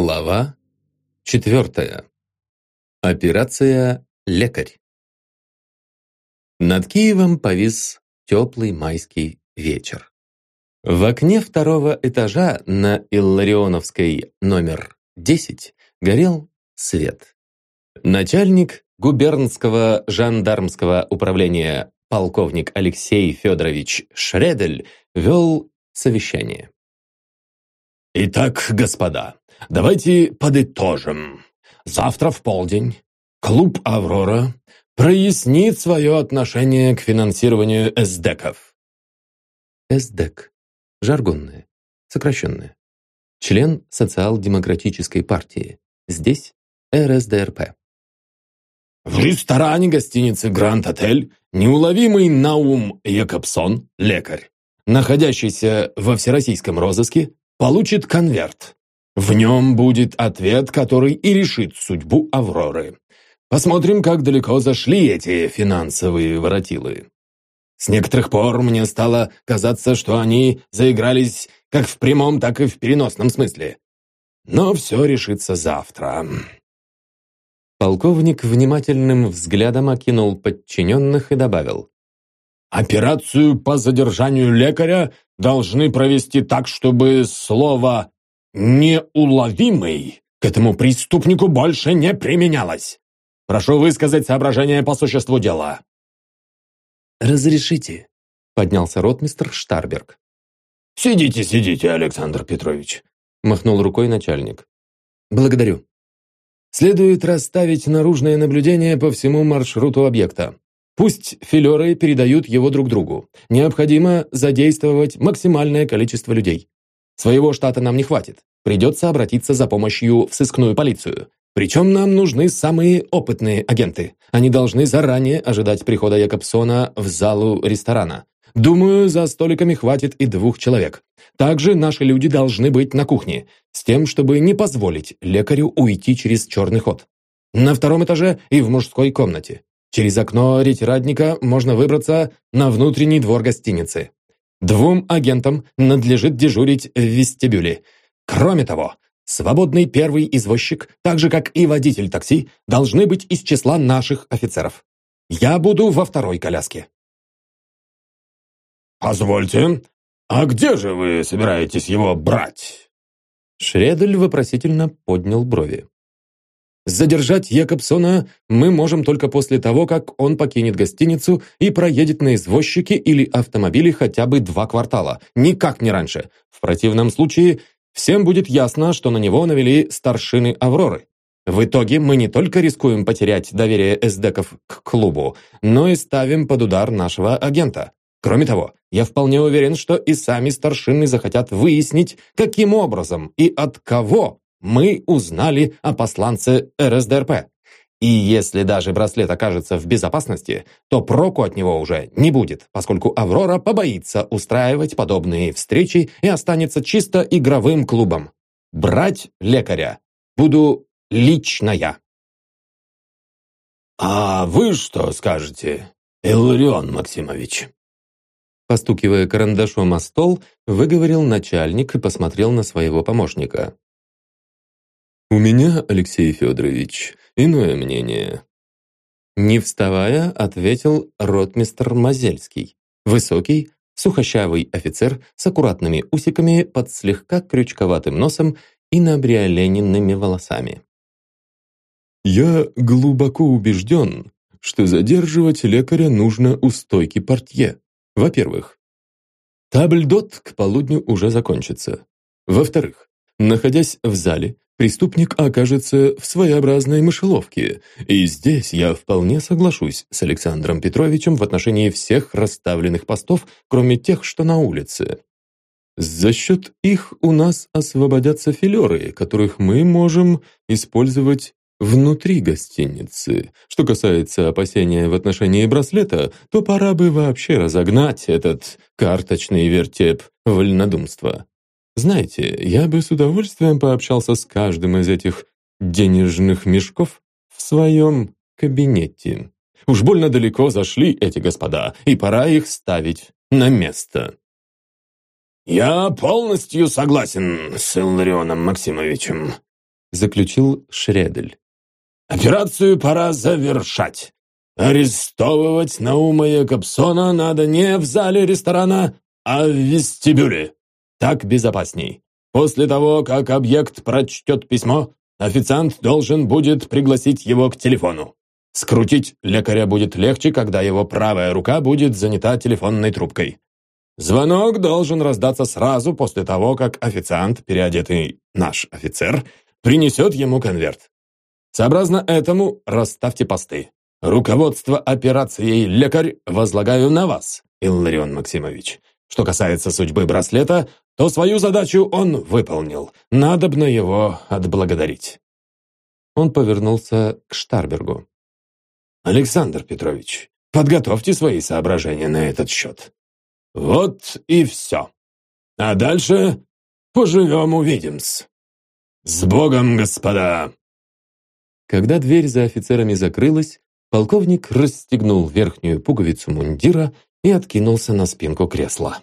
Глава четвертая. Операция «Лекарь». Над Киевом повис теплый майский вечер. В окне второго этажа на Илларионовской номер 10 горел свет. Начальник губернского жандармского управления полковник Алексей Федорович Шредель вел совещание. «Итак, господа, давайте подытожим. Завтра в полдень клуб «Аврора» прояснит свое отношение к финансированию эсдеков». СДЭК. Жаргонное. Сокращенное. Член социал-демократической партии. Здесь РСДРП. В ресторане гостиницы «Гранд Отель» неуловимый Наум Якобсон, лекарь, находящийся во всероссийском розыске, получит конверт. В нем будет ответ, который и решит судьбу Авроры. Посмотрим, как далеко зашли эти финансовые воротилы. С некоторых пор мне стало казаться, что они заигрались как в прямом, так и в переносном смысле. Но все решится завтра. Полковник внимательным взглядом окинул подчиненных и добавил. Операцию по задержанию лекаря должны провести так, чтобы слово «неуловимый» к этому преступнику больше не применялось. Прошу высказать соображения по существу дела». «Разрешите», — поднялся ротмистр Штарберг. «Сидите, сидите, Александр Петрович», — махнул рукой начальник. «Благодарю. Следует расставить наружное наблюдение по всему маршруту объекта. Пусть филеры передают его друг другу. Необходимо задействовать максимальное количество людей. Своего штата нам не хватит. Придется обратиться за помощью в сыскную полицию. Причем нам нужны самые опытные агенты. Они должны заранее ожидать прихода Якобсона в залу ресторана. Думаю, за столиками хватит и двух человек. Также наши люди должны быть на кухне, с тем, чтобы не позволить лекарю уйти через черный ход. На втором этаже и в мужской комнате. Через окно ретирадника можно выбраться на внутренний двор гостиницы. Двум агентам надлежит дежурить в вестибюле. Кроме того, свободный первый извозчик, так же как и водитель такси, должны быть из числа наших офицеров. Я буду во второй коляске. «Позвольте, а где же вы собираетесь его брать?» Шредель вопросительно поднял брови. Задержать Якобсона мы можем только после того, как он покинет гостиницу и проедет на извозчике или автомобиле хотя бы два квартала. Никак не раньше. В противном случае всем будет ясно, что на него навели старшины Авроры. В итоге мы не только рискуем потерять доверие эсдеков к клубу, но и ставим под удар нашего агента. Кроме того, я вполне уверен, что и сами старшины захотят выяснить, каким образом и от кого мы узнали о посланце РСДРП. И если даже браслет окажется в безопасности, то проку от него уже не будет, поскольку Аврора побоится устраивать подобные встречи и останется чисто игровым клубом. Брать лекаря буду лично я. «А вы что скажете, Илларион Максимович?» Постукивая карандашом о стол, выговорил начальник и посмотрел на своего помощника. «У меня, Алексей Федорович, иное мнение». Не вставая, ответил ротмистр Мазельский. Высокий, сухощавый офицер с аккуратными усиками под слегка крючковатым носом и набриолененными волосами. «Я глубоко убежден, что задерживать лекаря нужно у стойки портье. Во-первых, табльдот к полудню уже закончится. Во-вторых, находясь в зале, преступник окажется в своеобразной мышеловке. И здесь я вполне соглашусь с Александром Петровичем в отношении всех расставленных постов, кроме тех, что на улице. За счет их у нас освободятся филеры, которых мы можем использовать внутри гостиницы. Что касается опасения в отношении браслета, то пора бы вообще разогнать этот карточный вертеп вольнодумства. Знаете, я бы с удовольствием пообщался с каждым из этих денежных мешков в своем кабинете. Уж больно далеко зашли эти господа, и пора их ставить на место. «Я полностью согласен с Илларионом Максимовичем», заключил Шредель. «Операцию пора завершать. Арестовывать Наума Якобсона надо не в зале ресторана, а в вестибюле. Так безопасней. После того, как объект прочтет письмо, официант должен будет пригласить его к телефону. Скрутить лекаря будет легче, когда его правая рука будет занята телефонной трубкой. Звонок должен раздаться сразу после того, как официант, переодетый наш офицер, принесет ему конверт. Сообразно этому расставьте посты. Руководство операцией «Лекарь» возлагаю на вас, Илларион Максимович. Что касается судьбы браслета, то свою задачу он выполнил. Надобно его отблагодарить. Он повернулся к Штарбергу. Александр Петрович, подготовьте свои соображения на этот счет. Вот и все. А дальше поживем-увидимся. С Богом, господа! Когда дверь за офицерами закрылась, Полковник расстегнул верхнюю пуговицу мундира и откинулся на спинку кресла.